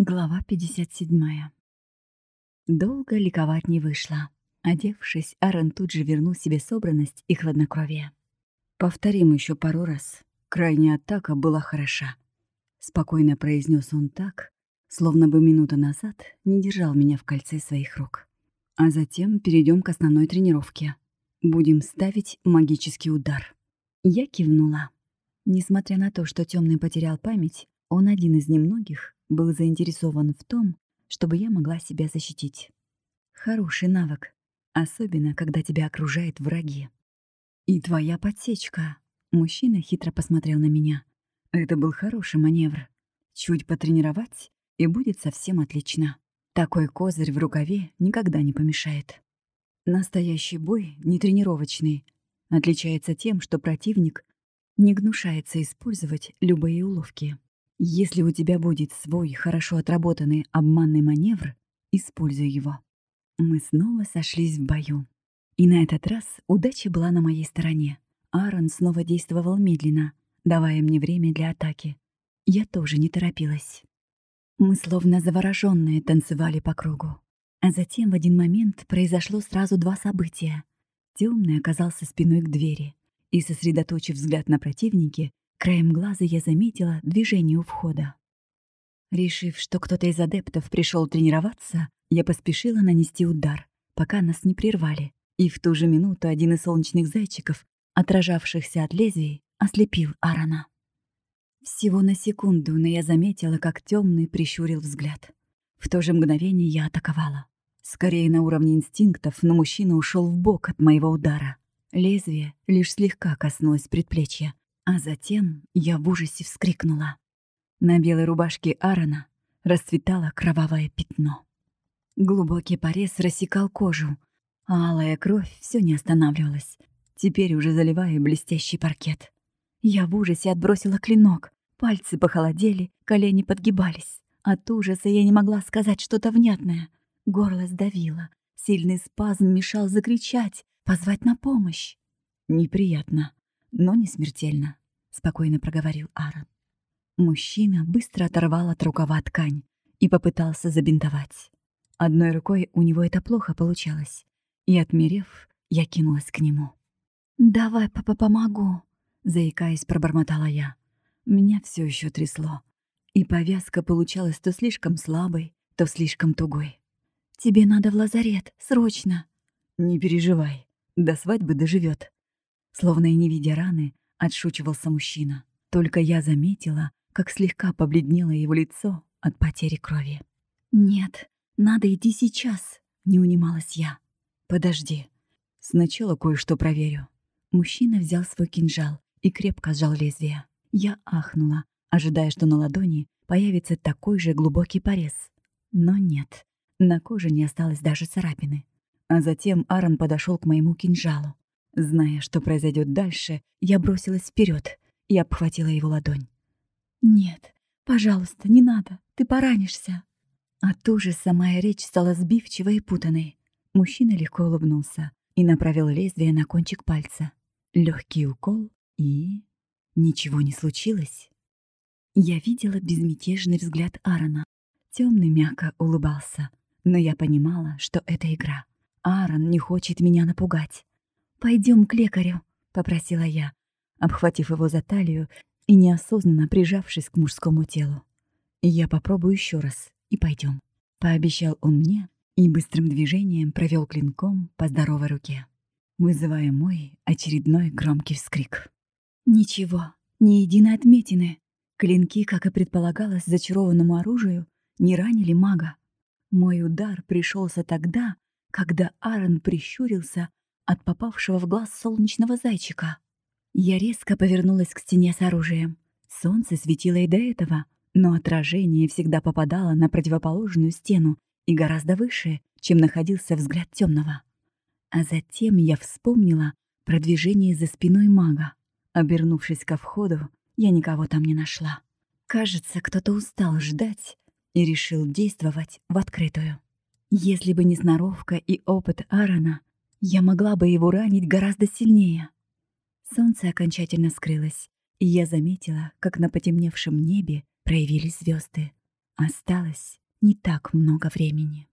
Глава 57. Долго ликовать не вышло. Одевшись, Аарон тут же вернул себе собранность и хладнокровие. «Повторим еще пару раз. Крайняя атака была хороша», — спокойно произнес он так, словно бы минуту назад не держал меня в кольце своих рук. «А затем перейдем к основной тренировке. Будем ставить магический удар». Я кивнула. Несмотря на то, что темный потерял память, он один из немногих, был заинтересован в том, чтобы я могла себя защитить. Хороший навык, особенно когда тебя окружают враги. «И твоя подсечка», — мужчина хитро посмотрел на меня. «Это был хороший маневр. Чуть потренировать, и будет совсем отлично. Такой козырь в рукаве никогда не помешает». Настоящий бой, не тренировочный, отличается тем, что противник не гнушается использовать любые уловки. Если у тебя будет свой хорошо отработанный обманный маневр, используй его. Мы снова сошлись в бою. И на этот раз удача была на моей стороне. Аарон снова действовал медленно, давая мне время для атаки. Я тоже не торопилась. Мы словно заворожённые танцевали по кругу. А затем в один момент произошло сразу два события. Темный оказался спиной к двери и, сосредоточив взгляд на противнике, Краем глаза я заметила движение у входа. Решив, что кто-то из адептов пришел тренироваться, я поспешила нанести удар, пока нас не прервали. И в ту же минуту один из солнечных зайчиков, отражавшихся от лезвий, ослепил Арана. Всего на секунду, но я заметила, как темный прищурил взгляд. В то же мгновение я атаковала. Скорее на уровне инстинктов, но мужчина ушел в бок от моего удара. Лезвие лишь слегка коснулось предплечья, а затем я в ужасе вскрикнула. На белой рубашке Аарона расцветало кровавое пятно. Глубокий порез рассекал кожу, а алая кровь все не останавливалась, теперь уже заливая блестящий паркет. Я в ужасе отбросила клинок, пальцы похолодели, колени подгибались. От ужаса я не могла сказать что-то внятное. Горло сдавило, сильный спазм мешал закричать, позвать на помощь. Неприятно но не смертельно», — спокойно проговорил Аарон. Мужчина быстро оторвал от рукава ткань и попытался забинтовать. Одной рукой у него это плохо получалось, и, отмерев, я кинулась к нему. «Давай, папа, помогу», — заикаясь, пробормотала я. Меня все еще трясло, и повязка получалась то слишком слабой, то слишком тугой. «Тебе надо в лазарет, срочно!» «Не переживай, до свадьбы доживет, Словно и не видя раны, отшучивался мужчина. Только я заметила, как слегка побледнело его лицо от потери крови. «Нет, надо идти сейчас», — не унималась я. «Подожди. Сначала кое-что проверю». Мужчина взял свой кинжал и крепко сжал лезвие. Я ахнула, ожидая, что на ладони появится такой же глубокий порез. Но нет, на коже не осталось даже царапины. А затем Аарон подошел к моему кинжалу, Зная, что произойдет дальше, я бросилась вперед и обхватила его ладонь. «Нет, пожалуйста, не надо, ты поранишься». От ужаса моя речь стала сбивчивой и путанной. Мужчина легко улыбнулся и направил лезвие на кончик пальца. Легкий укол и... Ничего не случилось. Я видела безмятежный взгляд Аарона. Темный мягко улыбался, но я понимала, что это игра. Аарон не хочет меня напугать. Пойдем к лекарю», — попросила я, обхватив его за талию и неосознанно прижавшись к мужскому телу. «Я попробую еще раз, и пойдем», — пообещал он мне и быстрым движением провел клинком по здоровой руке, вызывая мой очередной громкий вскрик. «Ничего, ни единой отметины. Клинки, как и предполагалось зачарованному оружию, не ранили мага. Мой удар пришелся тогда, когда Аарон прищурился от попавшего в глаз солнечного зайчика. Я резко повернулась к стене с оружием. Солнце светило и до этого, но отражение всегда попадало на противоположную стену и гораздо выше, чем находился взгляд темного. А затем я вспомнила про движение за спиной мага. Обернувшись ко входу, я никого там не нашла. Кажется, кто-то устал ждать и решил действовать в открытую. Если бы не сноровка и опыт Аарона, я могла бы его ранить гораздо сильнее. Солнце окончательно скрылось, и я заметила, как на потемневшем небе проявились звезды. Осталось не так много времени.